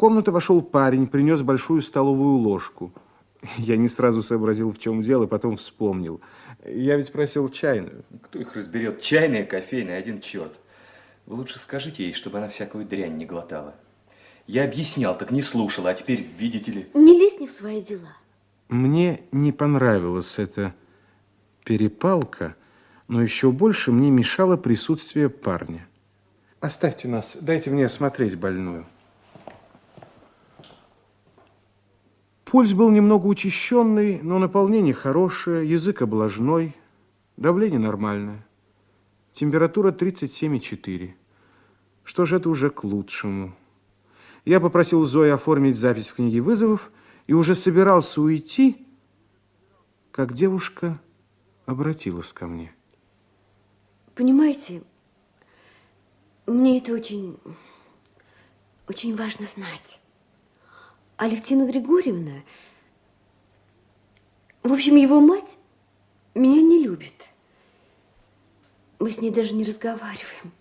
комнату вошел парень, принес большую столовую ложку. Я не сразу сообразил, в чем дело, потом вспомнил. Я ведь просил чайную. Кто их разберет? Чайная, кофейная, один черт. Вы лучше скажите ей, чтобы она всякую дрянь не глотала. Я объяснял, так не слушала, а теперь, видите ли... Не лезь не в свои дела. Мне не понравилась эта перепалка, но еще больше мне мешало присутствие парня. Оставьте нас, дайте мне осмотреть больную. Пульс был немного учащенный, но наполнение хорошее, язык облажной, давление нормальное. Температура 37,4. Что же это уже к лучшему. Я попросил Зои оформить запись в книге вызовов и уже собирался уйти, как девушка обратилась ко мне. Понимаете, мне это очень, очень важно знать. Алевтина Григорьевна, в общем, его мать меня не любит. Мы с ней даже не разговариваем.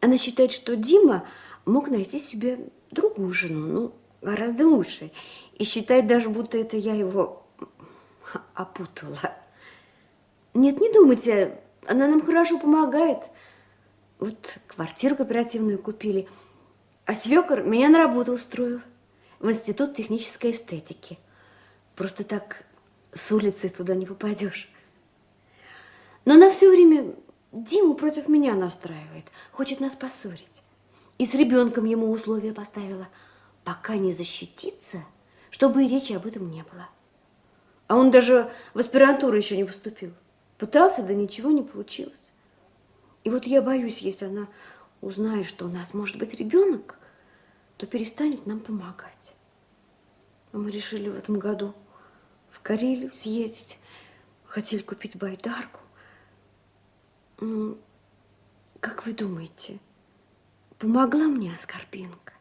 Она считает, что Дима мог найти себе другую жену, ну, гораздо лучше. И считает даже, будто это я его опутала. Нет, не думайте, она нам хорошо помогает. Вот квартиру кооперативную купили – а свекор меня на работу устроил в Институт технической эстетики. Просто так с улицы туда не попадешь. Но она все время Диму против меня настраивает, хочет нас поссорить. И с ребенком ему условия поставила, пока не защититься, чтобы и речи об этом не было. А он даже в аспирантуру еще не поступил. Пытался, да ничего не получилось. И вот я боюсь, если она узнает, что у нас может быть ребенок, то перестанет нам помогать. А мы решили в этом году в Карелию съездить. Хотели купить байдарку. Ну, как вы думаете, помогла мне Аскорбинка?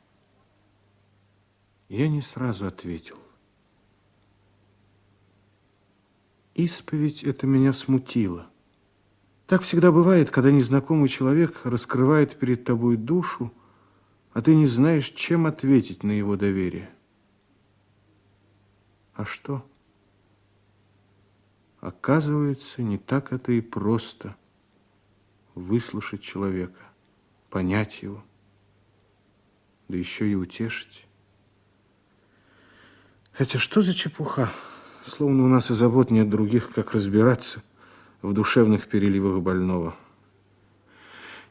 Я не сразу ответил. Исповедь это меня смутило. Так всегда бывает, когда незнакомый человек раскрывает перед тобой душу, а ты не знаешь, чем ответить на его доверие. А что? Оказывается, не так это и просто выслушать человека, понять его, да еще и утешить. Хотя что за чепуха? Словно у нас и забот нет других, как разбираться в душевных переливах больного.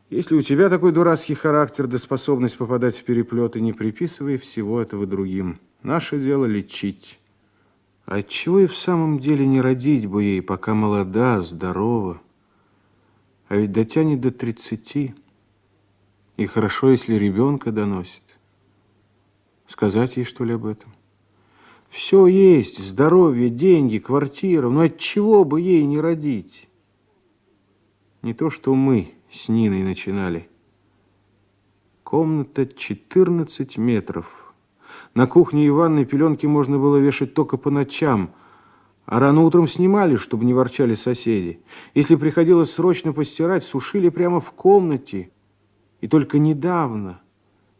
Если у тебя такой дурацкий характер да способность попадать в переплеты, не приписывай всего этого другим. Наше дело лечить. Отчего и в самом деле не родить бы ей, пока молода, здорова? А ведь дотянет до тридцати. И хорошо, если ребенка доносит. Сказать ей, что ли, об этом? Все есть, здоровье, деньги, квартира. Но от чего бы ей не родить? Не то, что мы с Ниной начинали. Комната 14 метров. На кухне и ванной пеленки можно было вешать только по ночам, а рано утром снимали, чтобы не ворчали соседи. Если приходилось срочно постирать, сушили прямо в комнате. И только недавно,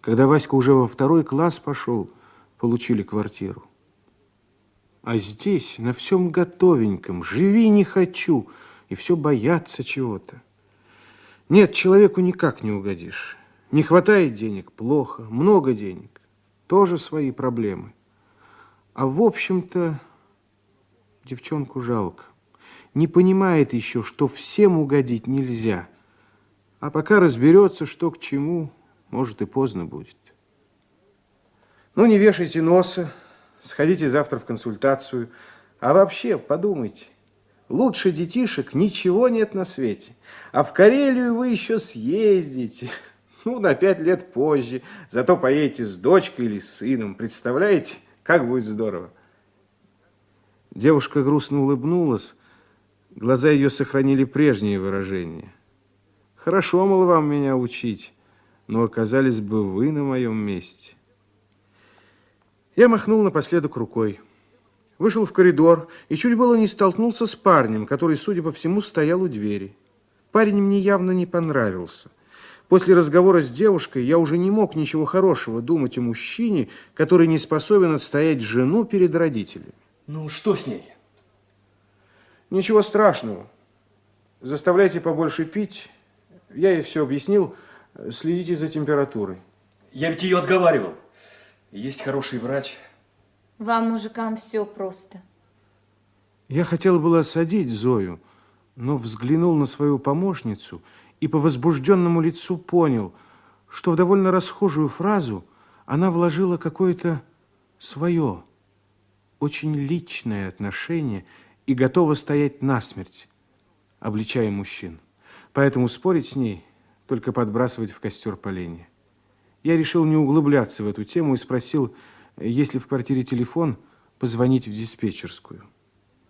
когда Васька уже во второй класс пошел, получили квартиру. А здесь на всем готовеньком, живи не хочу, и все боятся чего-то. Нет, человеку никак не угодишь. Не хватает денег – плохо. Много денег – тоже свои проблемы. А в общем-то, девчонку жалко. Не понимает еще, что всем угодить нельзя. А пока разберется, что к чему, может и поздно будет. Ну, не вешайте носа, сходите завтра в консультацию. А вообще, подумайте, Лучше детишек ничего нет на свете. А в Карелию вы еще съездите. Ну, на пять лет позже. Зато поедете с дочкой или с сыном. Представляете, как будет здорово. Девушка грустно улыбнулась. Глаза ее сохранили прежнее выражение. Хорошо, мол, вам меня учить, но оказались бы вы на моем месте. Я махнул напоследок рукой. Вышел в коридор и чуть было не столкнулся с парнем, который, судя по всему, стоял у двери. Парень мне явно не понравился. После разговора с девушкой я уже не мог ничего хорошего думать о мужчине, который не способен отстоять жену перед родителями. Ну, что с ней? Ничего страшного. Заставляйте побольше пить. Я ей все объяснил. Следите за температурой. Я ведь ее отговаривал. Есть хороший врач. Вам, мужикам, все просто. Я хотел было осадить Зою, но взглянул на свою помощницу и по возбужденному лицу понял, что в довольно расхожую фразу она вложила какое-то свое, очень личное отношение и готова стоять насмерть, обличая мужчин. Поэтому спорить с ней, только подбрасывать в костер поленья. Я решил не углубляться в эту тему и спросил, есть ли в квартире телефон, позвонить в диспетчерскую.